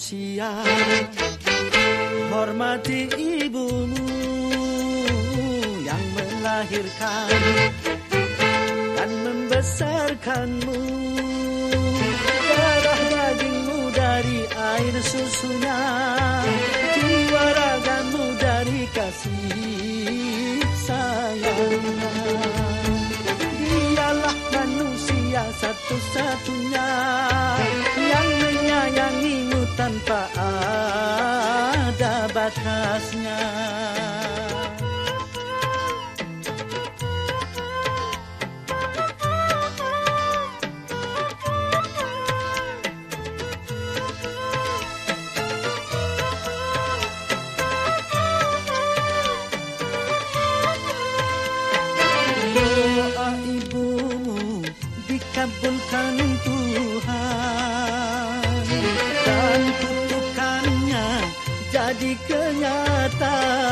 manusia Hormati ibumu yang melahirkan membesarkanmu Darah dagingmu dari air susunya Jiwa ragamu dari kasih sayangnya Dialah manusia satu-satunya yang menyayangimu tanpa ada batasnya. Dikabulkan Tuhan dan kutukannya jadi kenyataan.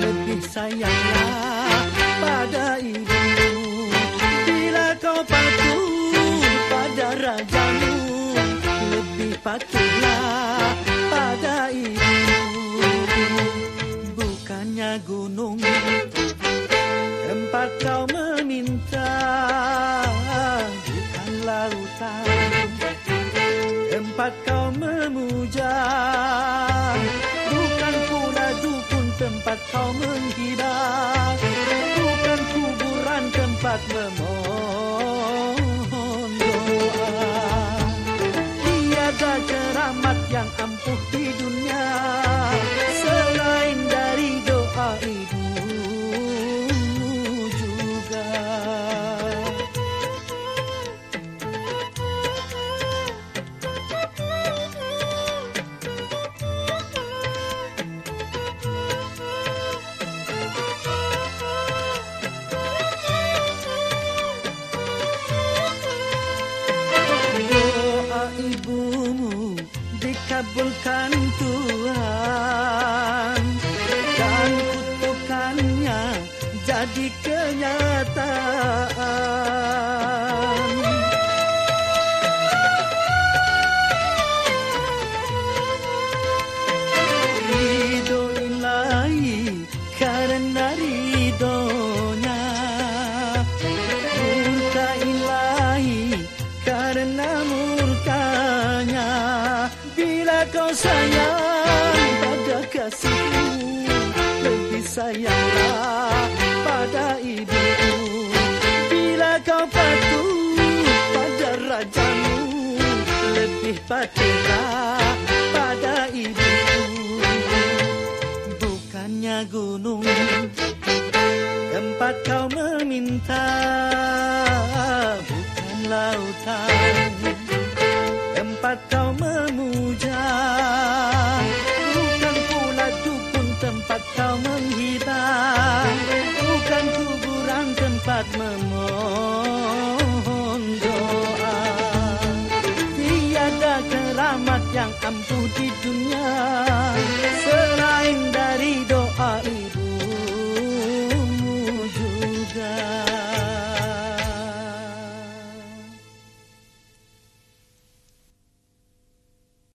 Lebih sayanglah pada ibumu. Bila kau patuh pada rajamu Lebih patuhlah pada ibumu. Bukannya gunung tempat kau meminta Bukan lautan tempat kau memuja tempat kau menghibah Bukan kuburan tempat memohon doa. Tiada keramat yang ampuh di ibumu dikabulkan Tuhan. Dan kutukannya jadi kenyataan sayang pada kasihmu Lebih sayanglah pada ibumu Bila kau patuh pada rajamu Lebih patuhlah pada ibumu Bukannya gunung tempat kau meminta bukan lautan. Tempat kau memuja kau menghibah bukan kuburan tempat memohon doa. Tiada keramat yang ampuh di dunia